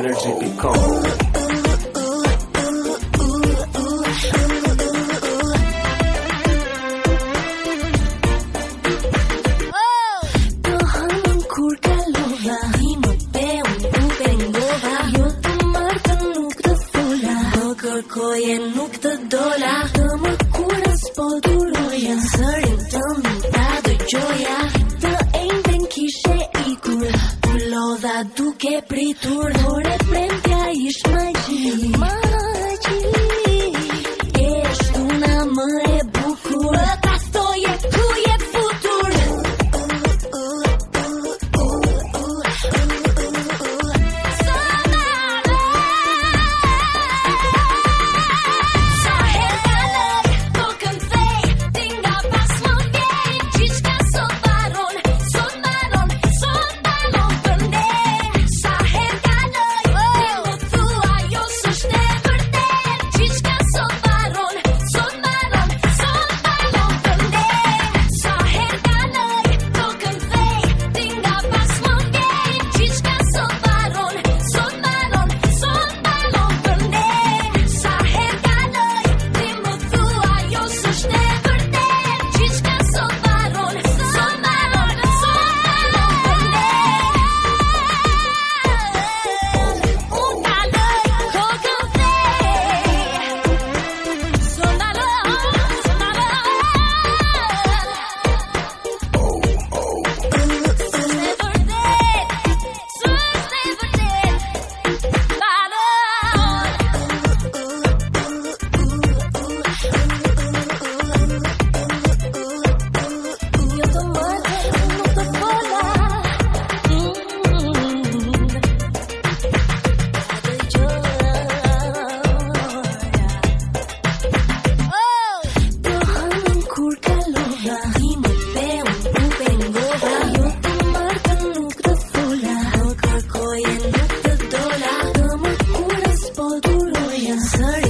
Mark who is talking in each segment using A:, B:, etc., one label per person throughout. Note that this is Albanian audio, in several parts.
A: Energi P.K. Oh, oh, oh, oh, oh, oh, oh, oh, oh, oh, oh, oh Oh, oh, oh, oh, oh, dola Të më kurës po tulojen Sërin të më ta dëgjoja Të ejnë pen duke pritur Dore premte ish ishë Magji Magi E më e E më e buku sorry.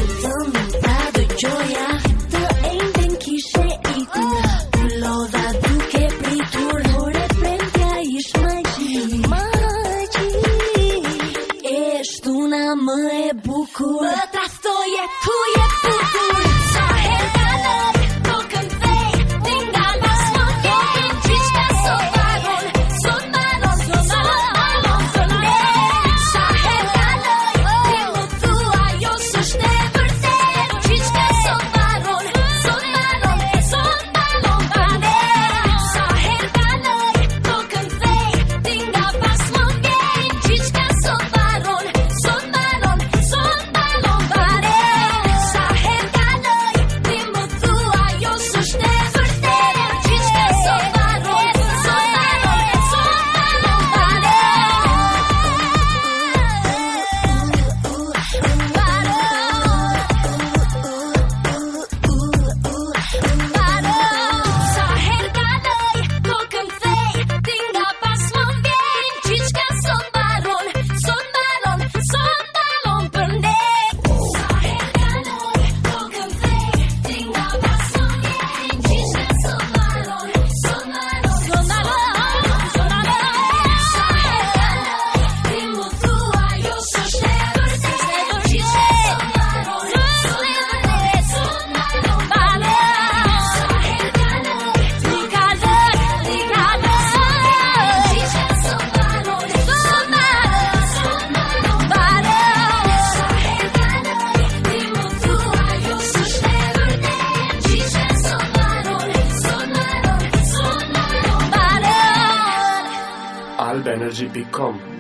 A: energy become